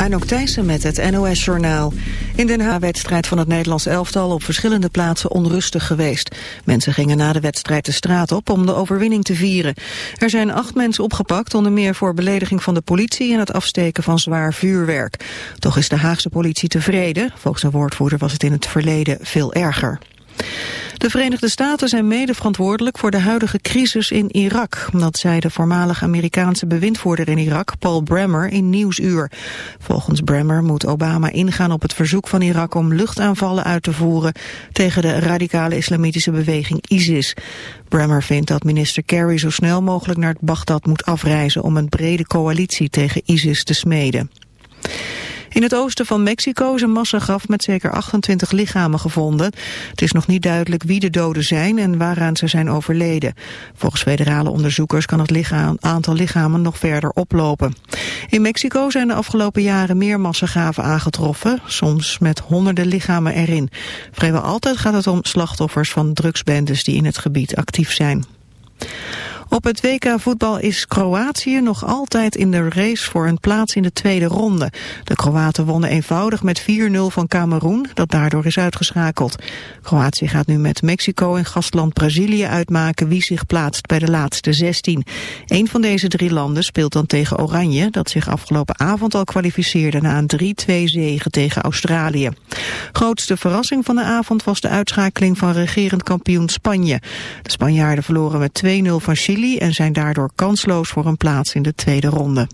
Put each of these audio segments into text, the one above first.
Anouk Thijssen met het NOS-journaal. In Den Haag wedstrijd van het Nederlands elftal op verschillende plaatsen onrustig geweest. Mensen gingen na de wedstrijd de straat op om de overwinning te vieren. Er zijn acht mensen opgepakt, onder meer voor belediging van de politie en het afsteken van zwaar vuurwerk. Toch is de Haagse politie tevreden. Volgens een woordvoerder was het in het verleden veel erger. De Verenigde Staten zijn mede verantwoordelijk voor de huidige crisis in Irak. Dat zei de voormalig Amerikaanse bewindvoerder in Irak, Paul Bremer, in Nieuwsuur. Volgens Bremer moet Obama ingaan op het verzoek van Irak om luchtaanvallen uit te voeren tegen de radicale islamitische beweging ISIS. Bremer vindt dat minister Kerry zo snel mogelijk naar Bagdad moet afreizen om een brede coalitie tegen ISIS te smeden. In het oosten van Mexico is een massagraf met zeker 28 lichamen gevonden. Het is nog niet duidelijk wie de doden zijn en waaraan ze zijn overleden. Volgens federale onderzoekers kan het aantal lichamen nog verder oplopen. In Mexico zijn de afgelopen jaren meer massagraven aangetroffen, soms met honderden lichamen erin. Vrijwel altijd gaat het om slachtoffers van drugsbendes die in het gebied actief zijn. Op het WK voetbal is Kroatië nog altijd in de race voor een plaats in de tweede ronde. De Kroaten wonnen eenvoudig met 4-0 van Cameroen, dat daardoor is uitgeschakeld. Kroatië gaat nu met Mexico en gastland Brazilië uitmaken wie zich plaatst bij de laatste 16. Een van deze drie landen speelt dan tegen Oranje, dat zich afgelopen avond al kwalificeerde na een 3-2 zege tegen Australië. Grootste verrassing van de avond was de uitschakeling van regerend kampioen Spanje. De Spanjaarden verloren met 2-0 van Chili en zijn daardoor kansloos voor een plaats in de tweede ronde.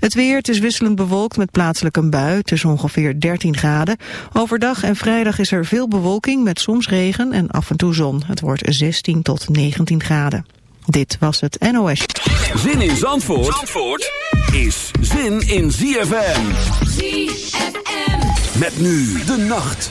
Het weer, het is wisselend bewolkt met plaatselijk een bui. Het is ongeveer 13 graden. Overdag en vrijdag is er veel bewolking met soms regen en af en toe zon. Het wordt 16 tot 19 graden. Dit was het NOS. Zin in Zandvoort, Zandvoort is zin in ZFM. ZFM. Met nu de nacht.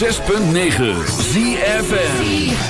106.9 ZFM.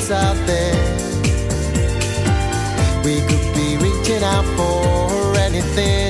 that's out there. We could be reaching out for anything.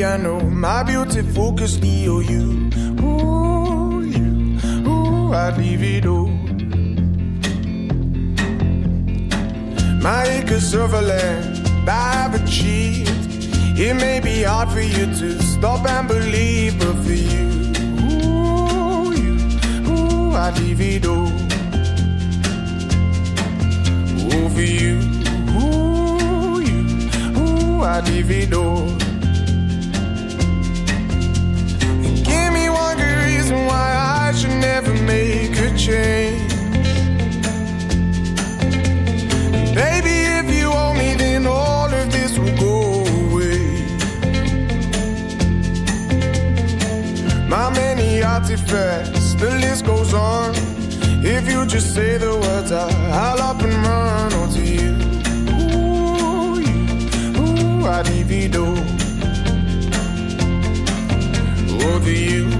beauty, I know my beauty focused me you. Ooh, you, ooh, I'd leave it all. My acres of land I've achieved. It may be hard for you to stop and believe, but for you, ooh, you, ooh, I'd leave it all. Ooh, for you, ooh, you, ooh, I'd leave it all. Change. Baby, if you me, then all of this will go away. My many artifacts, the list goes on. If you just say the words, I'll and run onto you. You, I divido. Over you, ooh,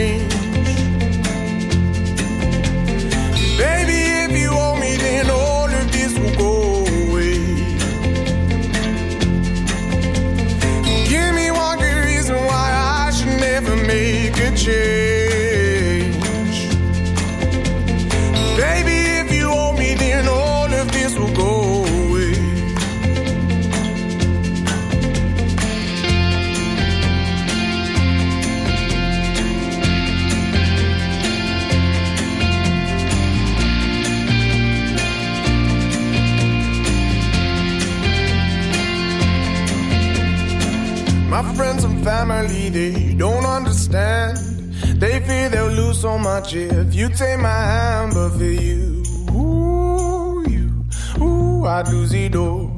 Much if you take my hand, but for you, ooh, you, ooh, I'd lose it all.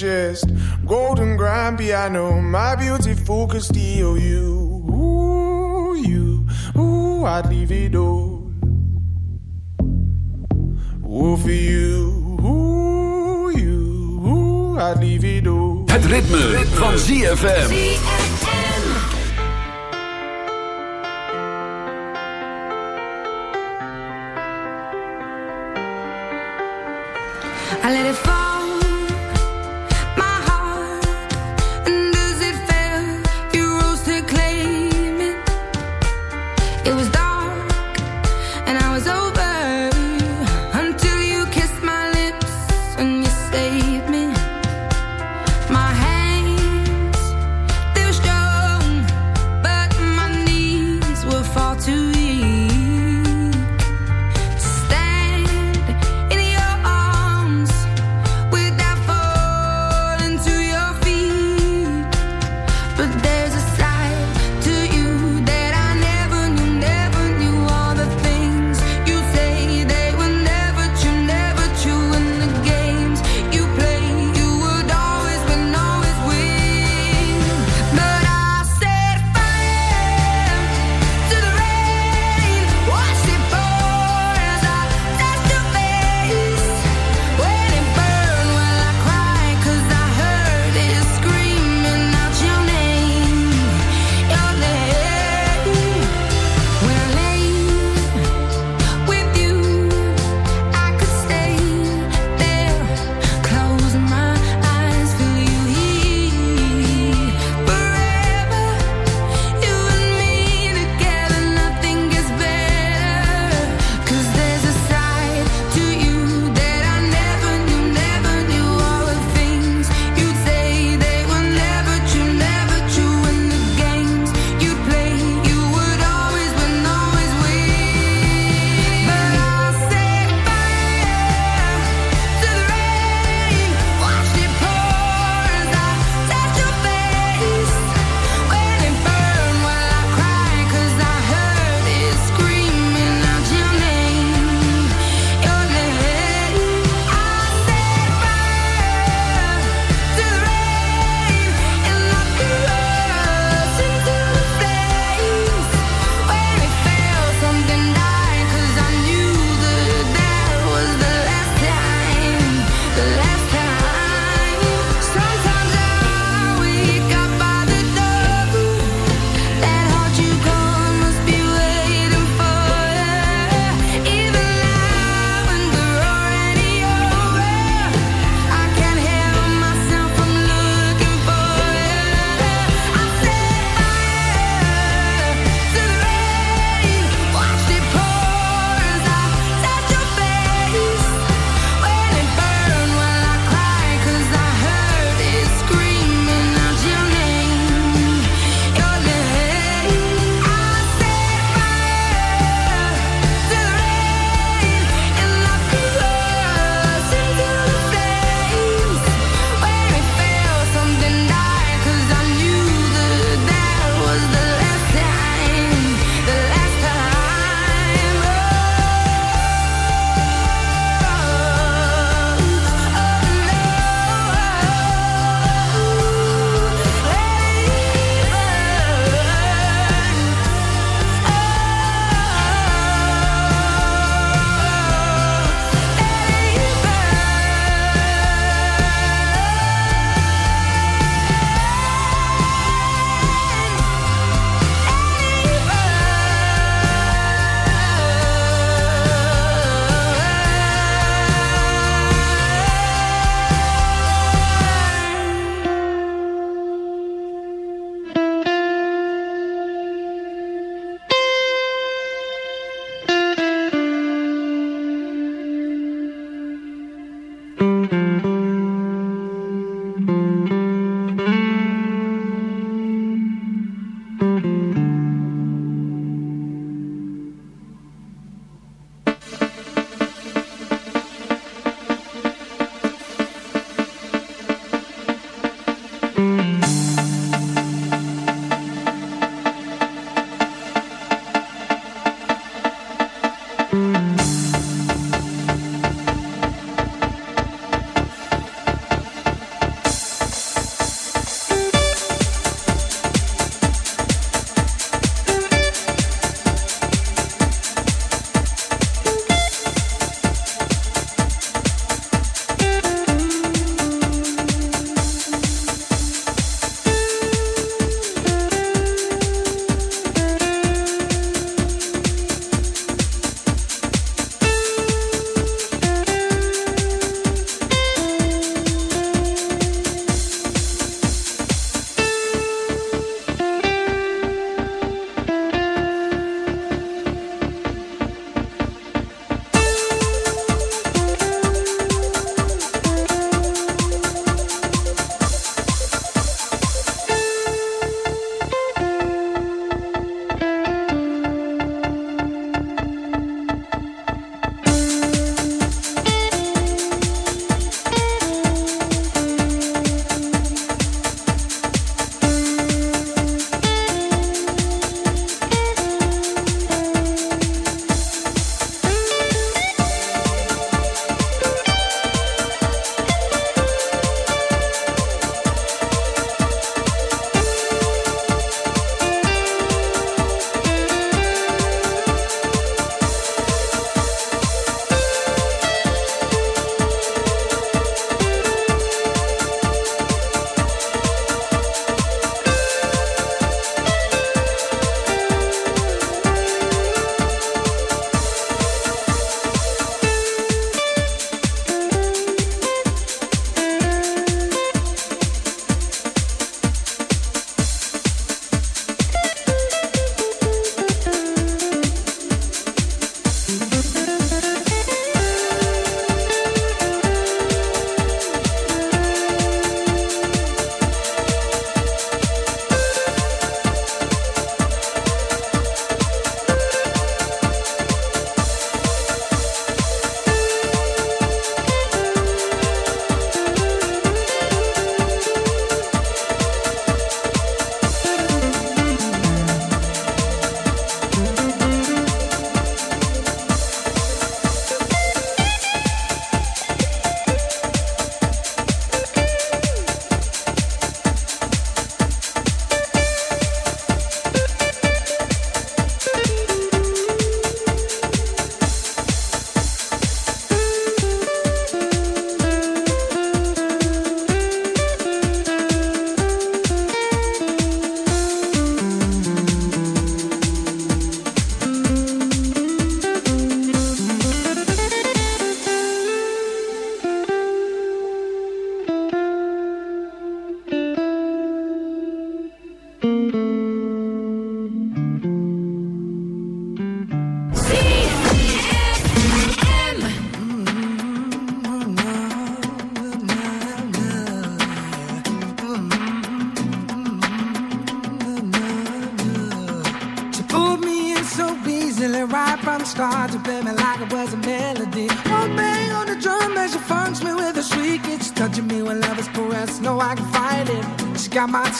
Chest, golden grand piano, my beautiful Castillo, you, ooh, you, ooh, I'd leave it all. Ooh, for you, ooh, you, ooh, I'd leave it all. Het ritme, van ZFM. I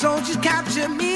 soldiers capture me.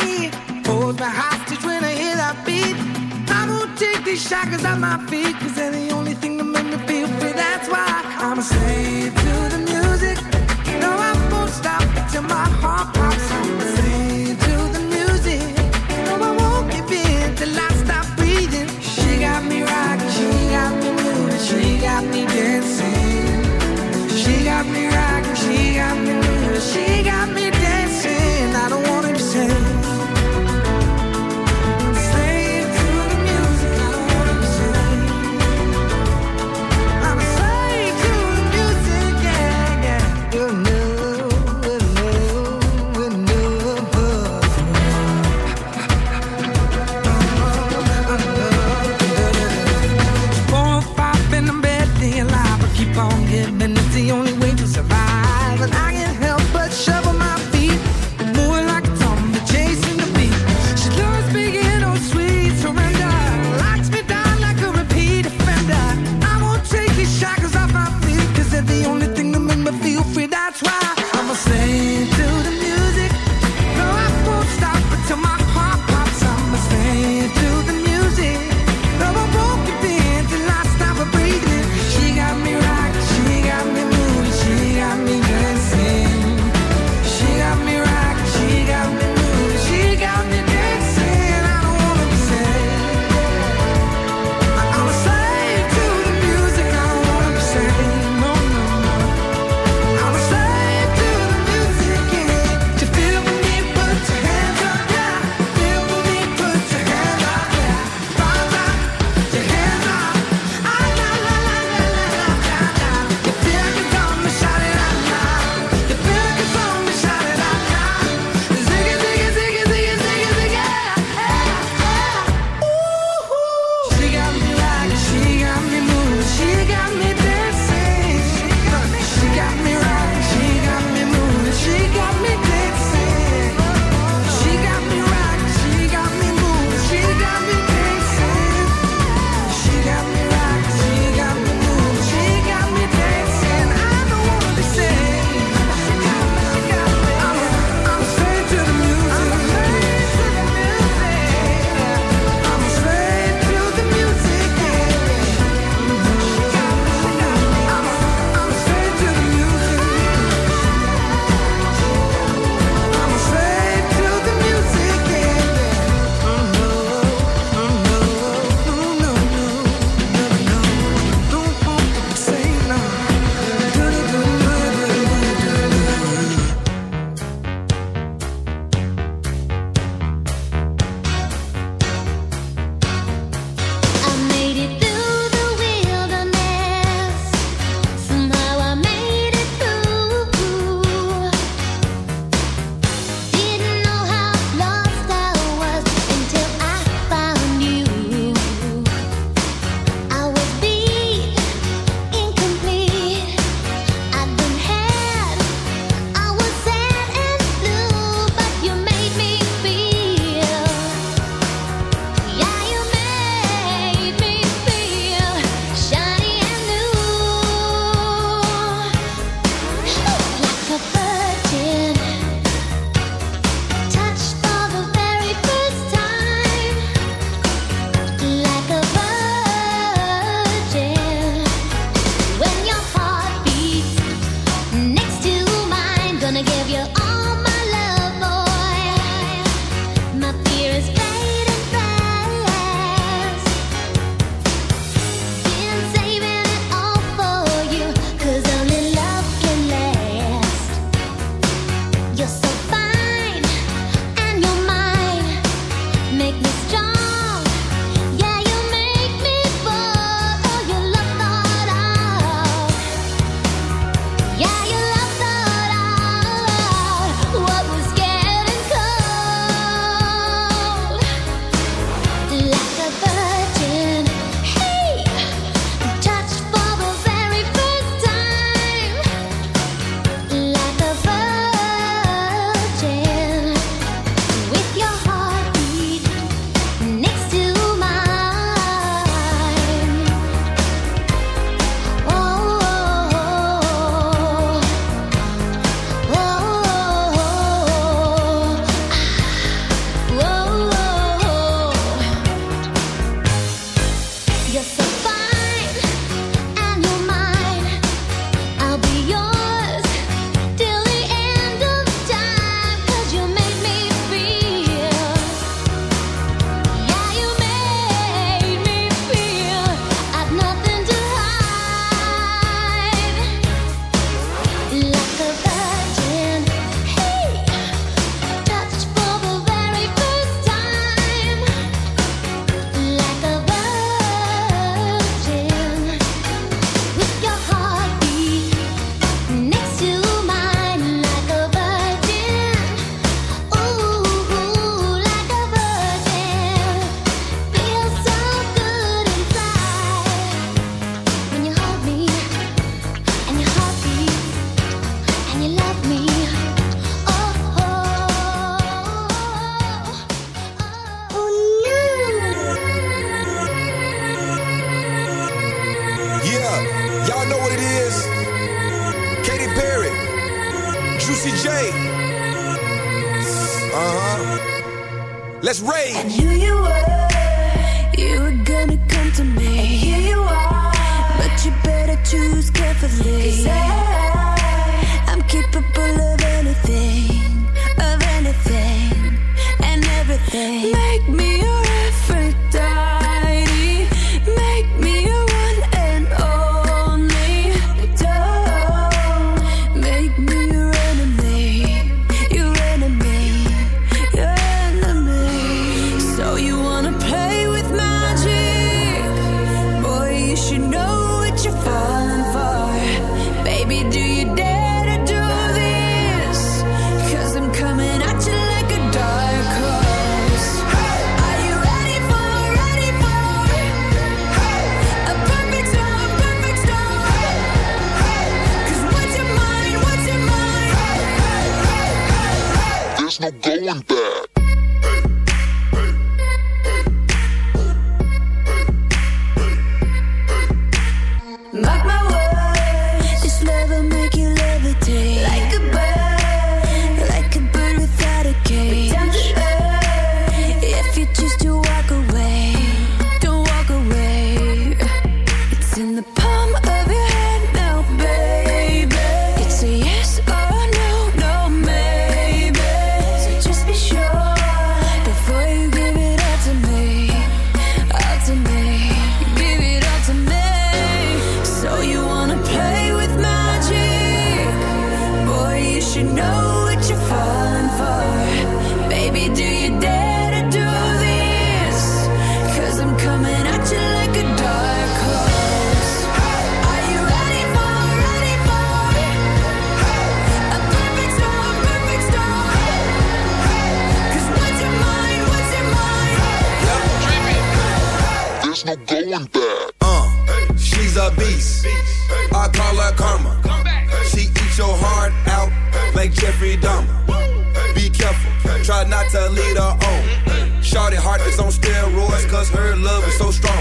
so strong.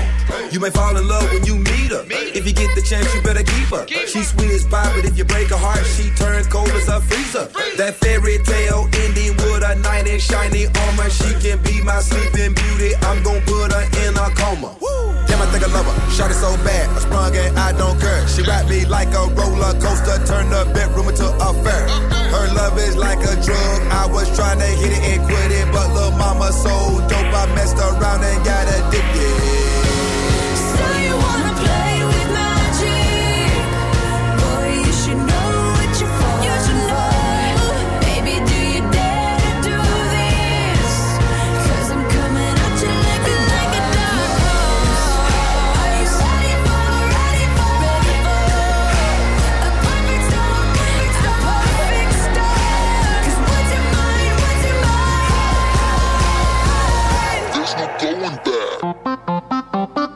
You may fall in love when you meet her. If you get the chance, you better keep her. She's sweet as pie, but if you break her heart, she turns cold as a freezer. That fairy tale ending with a knight in shiny armor. She can be my sleeping beauty. I'm gonna put her in a coma. Damn, I think I love her. Shot it so bad, I sprung and I don't care. She wrapped me like a roller coaster, turned the bedroom into a fair. Her love is like a drug. I was trying to hit it and quit it, but little mama so dope, I messed around and got addicted.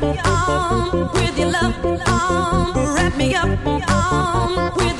with your love, um, wrap me up um, with